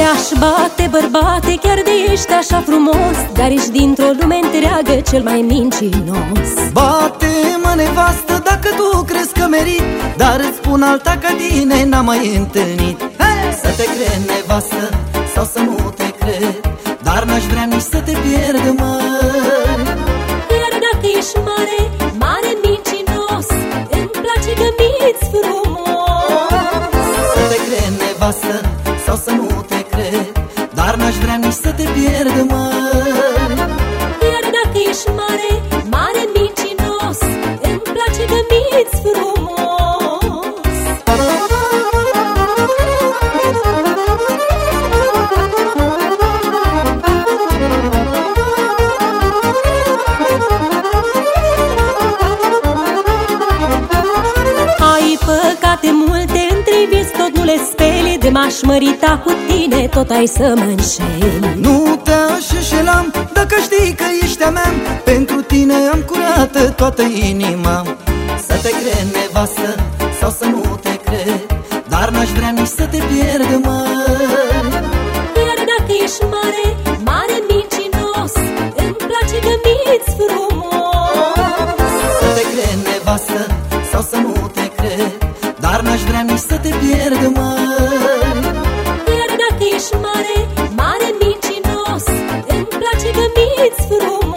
Aș bate bărbate chiar de ești așa frumos Dar ești dintr-o lume întreagă cel mai mincinos. Bate-mă nevastă dacă tu crezi că merit Dar îți spun alta ca tine n-am mai întâlnit. Hey! Să te cred nevastă sau să nu te cred Dar n-aș vrea nici să te pierd, mă. Iar dacă ești mare, mare mincinos Îmi place că mi-ți frumos. Să te cred nevastă sau să nu te cred Dar n-aș vrea nici să te pierd, mă. Iar dacă ești mare, m-aș mărita cu tine, tot ai să mă înșeli Nu te-aș înșelam dacă știi că ești a mea. Pentru tine am curată toată inima. Să te cred nevastă sau să nu te cred Dar n-aș vrea nici să te pierd, mă. Iar dacă ești mare, mare mincinos Îmi place că mi-ți frumos. Să te cred nevastă sau să nu te cred Dar n-aș vrea nici să te pierd, mă place că mi-ți frumos!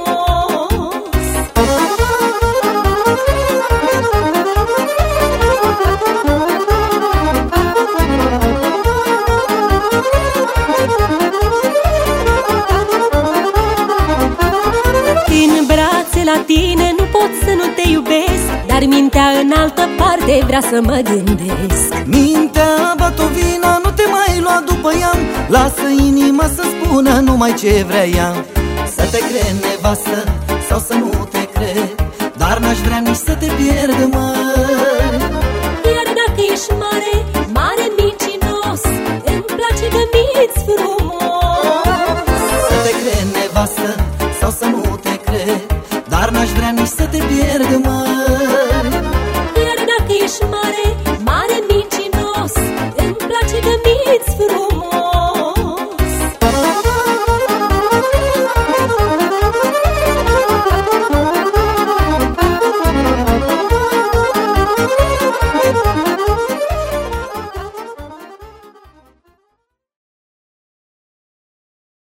În brațe la tine nu pot să nu te iubesc Dar mintea în altă parte vrea să mă gândesc. Mintea batovina, nu te mai lua după ea. Lasă inima să spună numai ce vrea ea te cred nevastă sau să nu te cred Dar n-aș vrea nici să te pierd, mă. Iar dacă ești mare, mare micinos Îmi place că mi-ți frumos. Să te cred nevastă sau să nu te cred Dar n-aș vrea nici să te pierd, mă. Iar dacă ești mare,